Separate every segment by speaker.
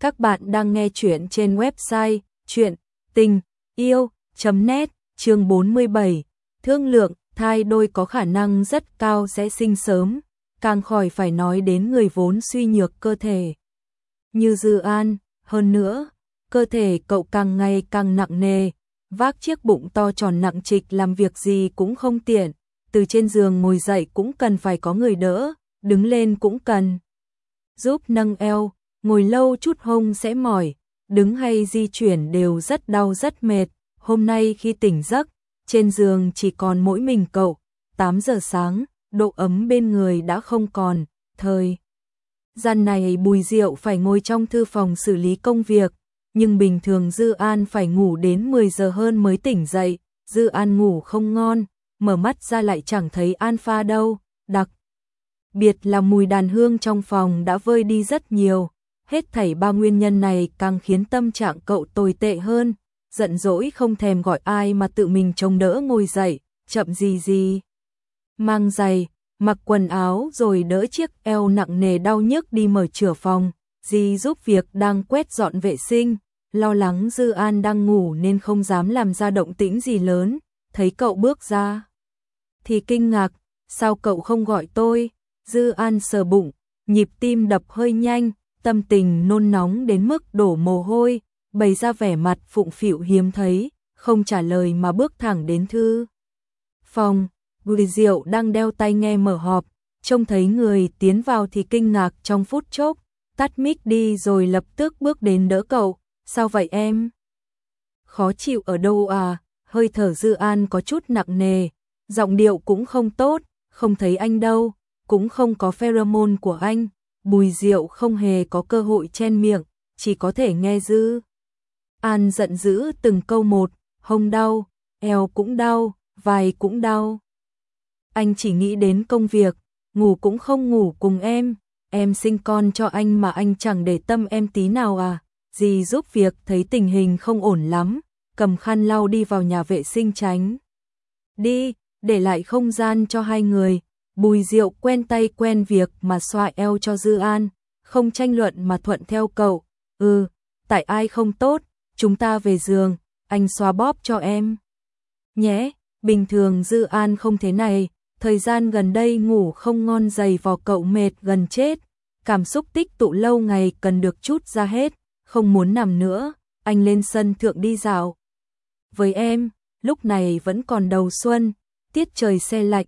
Speaker 1: Các bạn đang nghe chuyện trên website chuyện tình yêu.net chương 47. Thương lượng, thai đôi có khả năng rất cao sẽ sinh sớm, càng khỏi phải nói đến người vốn suy nhược cơ thể. Như Dư An, hơn nữa, cơ thể cậu càng ngày càng nặng nề, vác chiếc bụng to tròn nặng trịch làm việc gì cũng không tiện, từ trên giường ngồi dậy cũng cần phải có người đỡ, đứng lên cũng cần giúp nâng eo, ngồi lâu chút hông sẽ mỏi, đứng hay di chuyển đều rất đau rất mệt. Hôm nay khi tỉnh giấc, trên giường chỉ còn mỗi mình cậu, 8 giờ sáng, độ ấm bên người đã không còn, thời. Gian này bùi rượu phải ngồi trong thư phòng xử lý công việc, nhưng bình thường Dư An phải ngủ đến 10 giờ hơn mới tỉnh dậy, Dư An ngủ không ngon, mở mắt ra lại chẳng thấy An pha đâu, đặc. Biệt là mùi đàn hương trong phòng đã vơi đi rất nhiều, hết thảy ba nguyên nhân này càng khiến tâm trạng cậu tồi tệ hơn, giận dỗi không thèm gọi ai mà tự mình trông đỡ ngồi dậy, chậm gì gì. Mang giày, mặc quần áo rồi đỡ chiếc eo nặng nề đau nhức đi mở chửa phòng, gì giúp việc đang quét dọn vệ sinh, lo lắng Dư An đang ngủ nên không dám làm ra động tĩnh gì lớn, thấy cậu bước ra. Thì kinh ngạc, sao cậu không gọi tôi? Dư An sờ bụng, nhịp tim đập hơi nhanh, tâm tình nôn nóng đến mức đổ mồ hôi, bày ra vẻ mặt phụng phịu hiếm thấy, không trả lời mà bước thẳng đến thư. Phòng, Bùi Diệu đang đeo tay nghe mở họp, trông thấy người tiến vào thì kinh ngạc trong phút chốc, tắt mic đi rồi lập tức bước đến đỡ cậu, sao vậy em? Khó chịu ở đâu à, hơi thở Dư An có chút nặng nề, giọng điệu cũng không tốt, không thấy anh đâu, cũng không có pheromone của anh, Bùi Diệu không hề có cơ hội chen miệng, chỉ có thể nghe dư. An giận dữ từng câu một, hông đau, eo cũng đau, vai cũng đau. Anh chỉ nghĩ đến công việc, ngủ cũng không ngủ cùng em, em sinh con cho anh mà anh chẳng để tâm em tí nào à, gì giúp việc thấy tình hình không ổn lắm, cầm khăn lau đi vào nhà vệ sinh tránh. Đi, để lại không gian cho hai người, Bùi Diệu quen tay quen việc mà xoa eo cho Dư An, không tranh luận mà thuận theo cậu. Ừ, tại ai không tốt, chúng ta về giường, anh xoa bóp cho em. Nhé, bình thường Dư An không thế này, thời gian gần đây ngủ không ngon dày vào cậu mệt gần chết, cảm xúc tích tụ lâu ngày cần được chút ra hết, không muốn nằm nữa, anh lên sân thượng đi dạo. Với em, lúc này vẫn còn đầu xuân, tiết trời xe lạnh,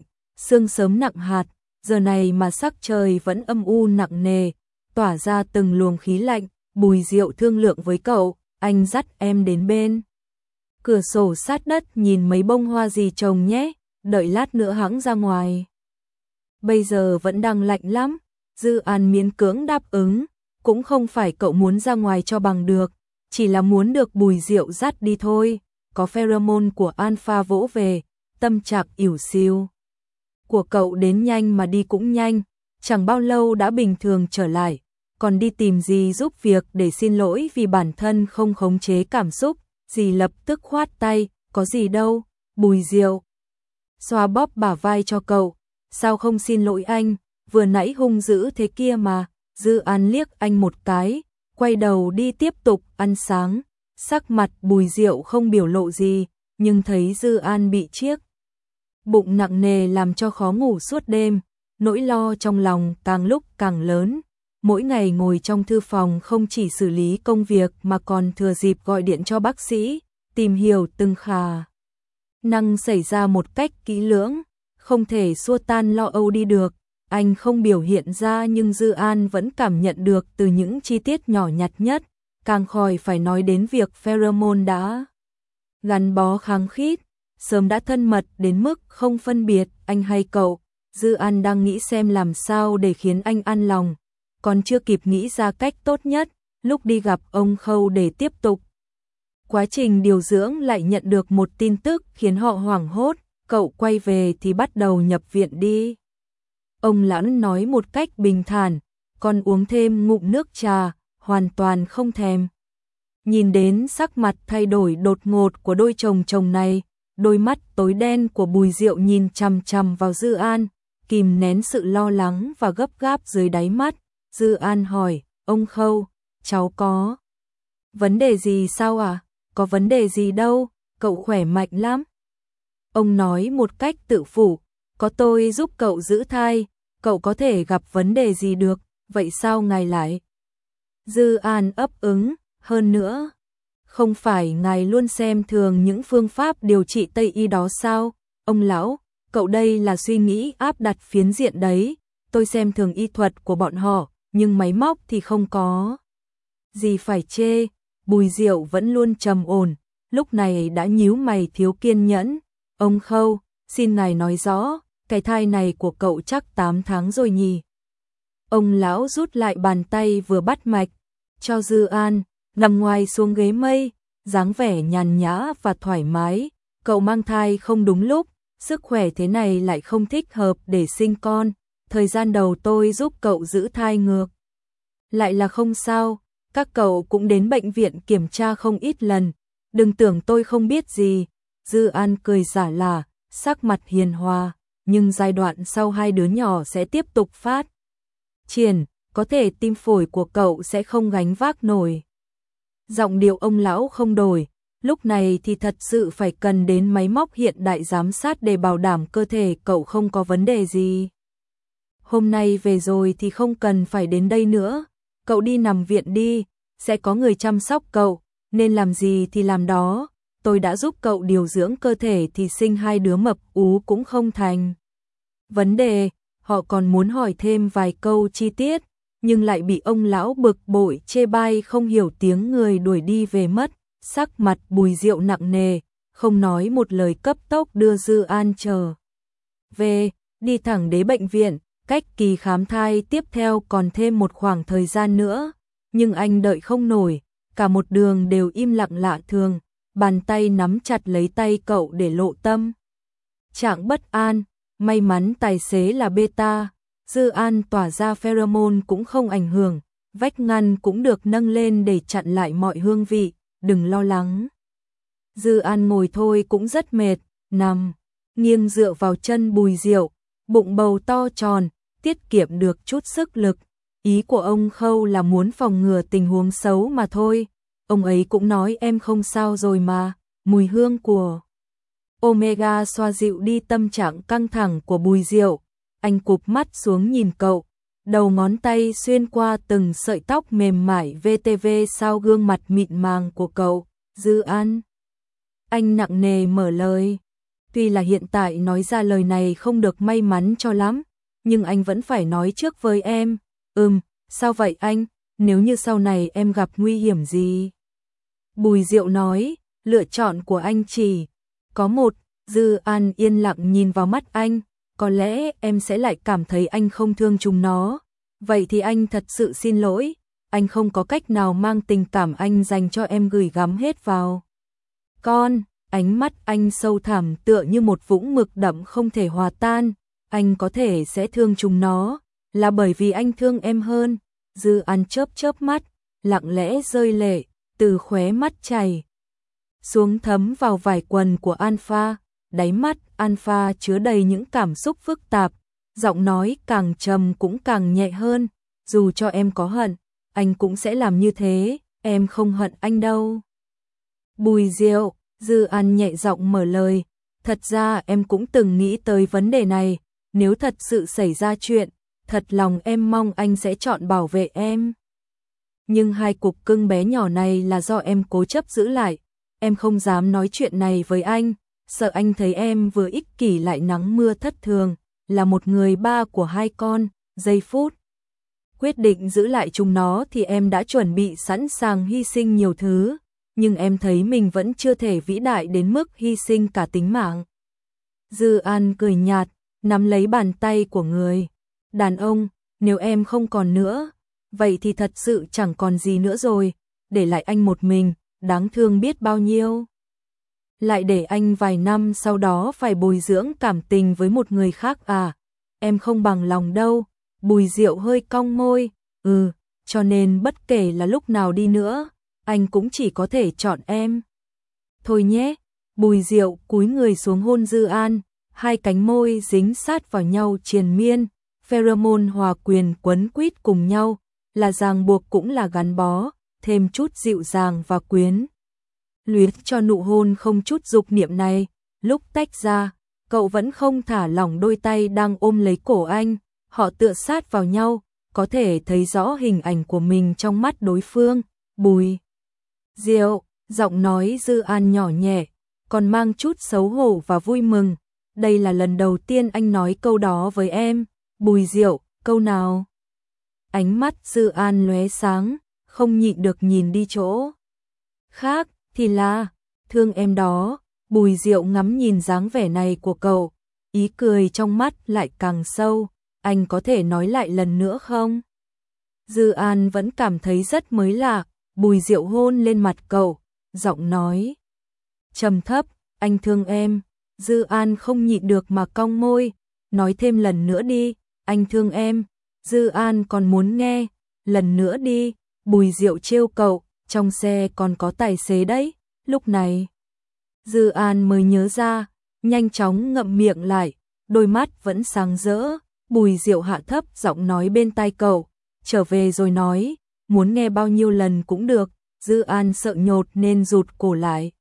Speaker 1: sương sớm nặng hạt, giờ này mà sắc trời vẫn âm u nặng nề, tỏa ra từng luồng khí lạnh, bùi rượu thương lượng với cậu, anh dắt em đến bên. Cửa sổ sát đất nhìn mấy bông hoa gì trồng nhé, đợi lát nữa hãng ra ngoài. Bây giờ vẫn đang lạnh lắm, Dư An miễn cưỡng đáp ứng, cũng không phải cậu muốn ra ngoài cho bằng được, chỉ là muốn được bùi rượu dắt đi thôi, có pheromone của alpha vỗ về, tâm trạng ỉu siêu của cậu đến nhanh mà đi cũng nhanh, chẳng bao lâu đã bình thường trở lại, còn đi tìm gì giúp việc để xin lỗi vì bản thân không khống chế cảm xúc, gì lập tức khoát tay, có gì đâu, bùi diệu. Xoa bóp bả vai cho cậu, sao không xin lỗi anh, vừa nãy hung dữ thế kia mà, dư an liếc anh một cái, quay đầu đi tiếp tục ăn sáng, sắc mặt bùi diệu không biểu lộ gì, nhưng thấy dư an bị chiếc bụng nặng nề làm cho khó ngủ suốt đêm, nỗi lo trong lòng càng lúc càng lớn. Mỗi ngày ngồi trong thư phòng không chỉ xử lý công việc mà còn thừa dịp gọi điện cho bác sĩ, tìm hiểu từng khả. Năng xảy ra một cách kỹ lưỡng, không thể xua tan lo âu đi được. Anh không biểu hiện ra nhưng Dư An vẫn cảm nhận được từ những chi tiết nhỏ nhặt nhất, càng khỏi phải nói đến việc pheromone đã gắn bó kháng khít, sớm đã thân mật đến mức không phân biệt anh hay cậu. Dư An đang nghĩ xem làm sao để khiến anh an lòng, còn chưa kịp nghĩ ra cách tốt nhất, lúc đi gặp ông Khâu để tiếp tục. Quá trình điều dưỡng lại nhận được một tin tức khiến họ hoảng hốt, cậu quay về thì bắt đầu nhập viện đi. Ông Lãn nói một cách bình thản, còn uống thêm ngụm nước trà, hoàn toàn không thèm. Nhìn đến sắc mặt thay đổi đột ngột của đôi chồng chồng này, đôi mắt tối đen của Bùi Diệu nhìn chằm chằm vào Dư An, kìm nén sự lo lắng và gấp gáp dưới đáy mắt. Dư An hỏi, ông Khâu, cháu có vấn đề gì sao à? Có vấn đề gì đâu, cậu khỏe mạnh lắm. Ông nói một cách tự phủ, có tôi giúp cậu giữ thai, cậu có thể gặp vấn đề gì được, vậy sao ngài lại? Dư An ấp ứng, hơn nữa, không phải ngài luôn xem thường những phương pháp điều trị Tây y đó sao? Ông lão, cậu đây là suy nghĩ áp đặt phiến diện đấy, tôi xem thường y thuật của bọn họ, nhưng máy móc thì không có. Gì phải chê, Bùi Diệu vẫn luôn trầm ổn, lúc này đã nhíu mày thiếu kiên nhẫn. Ông Khâu, xin ngài nói rõ, cái thai này của cậu chắc 8 tháng rồi nhỉ? Ông lão rút lại bàn tay vừa bắt mạch, cho Dư An, nằm ngoài xuống ghế mây, dáng vẻ nhàn nhã và thoải mái. Cậu mang thai không đúng lúc, sức khỏe thế này lại không thích hợp để sinh con. Thời gian đầu tôi giúp cậu giữ thai ngược. Lại là không sao, các cậu cũng đến bệnh viện kiểm tra không ít lần. Đừng tưởng tôi không biết gì. Dư An cười giả là, sắc mặt hiền hòa, nhưng giai đoạn sau hai đứa nhỏ sẽ tiếp tục phát. Triển, có thể tim phổi của cậu sẽ không gánh vác nổi. Giọng điệu ông lão không đổi, lúc này thì thật sự phải cần đến máy móc hiện đại giám sát để bảo đảm cơ thể cậu không có vấn đề gì. Hôm nay về rồi thì không cần phải đến đây nữa, cậu đi nằm viện đi, sẽ có người chăm sóc cậu, nên làm gì thì làm đó, tôi đã giúp cậu điều dưỡng cơ thể thì sinh hai đứa mập ú cũng không thành. Vấn đề, họ còn muốn hỏi thêm vài câu chi tiết, nhưng lại bị ông lão bực bội chê bai không hiểu tiếng người đuổi đi về mất, sắc mặt bùi rượu nặng nề, không nói một lời cấp tốc đưa Dư An chờ. Về, đi thẳng đến bệnh viện, cách kỳ khám thai tiếp theo còn thêm một khoảng thời gian nữa, nhưng anh đợi không nổi, cả một đường đều im lặng lạ thường, bàn tay nắm chặt lấy tay cậu để lộ tâm. Trạng bất an, may mắn tài xế là beta, dư an tỏa ra pheromone cũng không ảnh hưởng, vách ngăn cũng được nâng lên để chặn lại mọi hương vị, đừng lo lắng. Dư an ngồi thôi cũng rất mệt, nằm, nghiêng dựa vào chân bùi rượu, bụng bầu to tròn, tiết kiệm được chút sức lực. Ý của ông Khâu là muốn phòng ngừa tình huống xấu mà thôi. Ông ấy cũng nói em không sao rồi mà, mùi hương của Omega xoa dịu đi tâm trạng căng thẳng của bùi rượu. Anh cụp mắt xuống nhìn cậu, đầu ngón tay xuyên qua từng sợi tóc mềm mại VTV sau gương mặt mịn màng của cậu, dư an. Anh nặng nề mở lời. Tuy là hiện tại nói ra lời này không được may mắn cho lắm, nhưng anh vẫn phải nói trước với em. Ừm, sao vậy anh, nếu như sau này em gặp nguy hiểm gì? Bùi Diệu nói, lựa chọn của anh chỉ có một, Dư An yên lặng nhìn vào mắt anh, có lẽ em sẽ lại cảm thấy anh không thương chúng nó. Vậy thì anh thật sự xin lỗi, anh không có cách nào mang tình cảm anh dành cho em gửi gắm hết vào. Con, ánh mắt anh sâu thẳm tựa như một vũng mực đậm không thể hòa tan, anh có thể sẽ thương chúng nó, là bởi vì anh thương em hơn. Dư ăn chớp chớp mắt, lặng lẽ rơi lệ, từ khóe mắt chảy xuống thấm vào vải quần của Alpha, đáy mắt Alpha chứa đầy những cảm xúc phức tạp, giọng nói càng trầm cũng càng nhẹ hơn, dù cho em có hận, anh cũng sẽ làm như thế, em không hận anh đâu. Bùi Diệu, Dư An nhẹ giọng mở lời, thật ra em cũng từng nghĩ tới vấn đề này, nếu thật sự xảy ra chuyện, thật lòng em mong anh sẽ chọn bảo vệ em. Nhưng hai cục cưng bé nhỏ này là do em cố chấp giữ lại, em không dám nói chuyện này với anh, sợ anh thấy em vừa ích kỷ lại nắng mưa thất thường, là một người ba của hai con, giây phút. Quyết định giữ lại chúng nó thì em đã chuẩn bị sẵn sàng hy sinh nhiều thứ, nhưng em thấy mình vẫn chưa thể vĩ đại đến mức hy sinh cả tính mạng. Dư An cười nhạt, nắm lấy bàn tay của người. Đàn ông, nếu em không còn nữa, vậy thì thật sự chẳng còn gì nữa rồi, để lại anh một mình, đáng thương biết bao nhiêu. Lại để anh vài năm sau đó phải bồi dưỡng cảm tình với một người khác à, em không bằng lòng đâu, bùi rượu hơi cong môi, ừ, cho nên bất kể là lúc nào đi nữa, anh cũng chỉ có thể chọn em. Thôi nhé, bùi rượu cúi người xuống hôn Dư An, hai cánh môi dính sát vào nhau triền miên, pheromone hòa quyền quấn quýt cùng nhau, là ràng buộc cũng là gắn bó, thêm chút dịu dàng và quyến. Luyến cho nụ hôn không chút dục niệm này, lúc tách ra, cậu vẫn không thả lỏng đôi tay đang ôm lấy cổ anh, họ tựa sát vào nhau, có thể thấy rõ hình ảnh của mình trong mắt đối phương, bùi. Diệu, giọng nói dư an nhỏ nhẹ, còn mang chút xấu hổ và vui mừng. Đây là lần đầu tiên anh nói câu đó với em, bùi diệu, câu nào? Ánh mắt dư an lóe sáng, không nhịn được nhìn đi chỗ. Khác, thì là, thương em đó, bùi diệu ngắm nhìn dáng vẻ này của cậu, ý cười trong mắt lại càng sâu, anh có thể nói lại lần nữa không? Dư An vẫn cảm thấy rất mới lạ, bùi diệu hôn lên mặt cậu, giọng nói. trầm thấp, anh thương em, Dư An không nhịn được mà cong môi, nói thêm lần nữa đi, anh thương em, Dư An còn muốn nghe, lần nữa đi, bùi diệu trêu cậu, trong xe còn có tài xế đấy, lúc này. Dư An mới nhớ ra, nhanh chóng ngậm miệng lại, đôi mắt vẫn sáng rỡ, bùi diệu hạ thấp giọng nói bên tai cậu, trở về rồi nói, muốn nghe bao nhiêu lần cũng được, Dư An sợ nhột nên rụt cổ lại.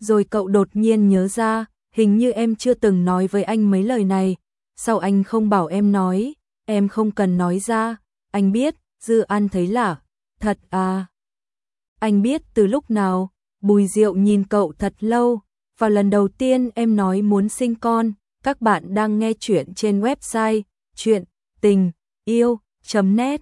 Speaker 1: Rồi cậu đột nhiên nhớ ra, hình như em chưa từng nói với anh mấy lời này, sao anh không bảo em nói, em không cần nói ra, anh biết, Dư An thấy lạ, thật à. Anh biết từ lúc nào, Bùi Diệu nhìn cậu thật lâu, và lần đầu tiên em nói muốn sinh con, các bạn đang nghe chuyện trên website chuyện tình yêu.net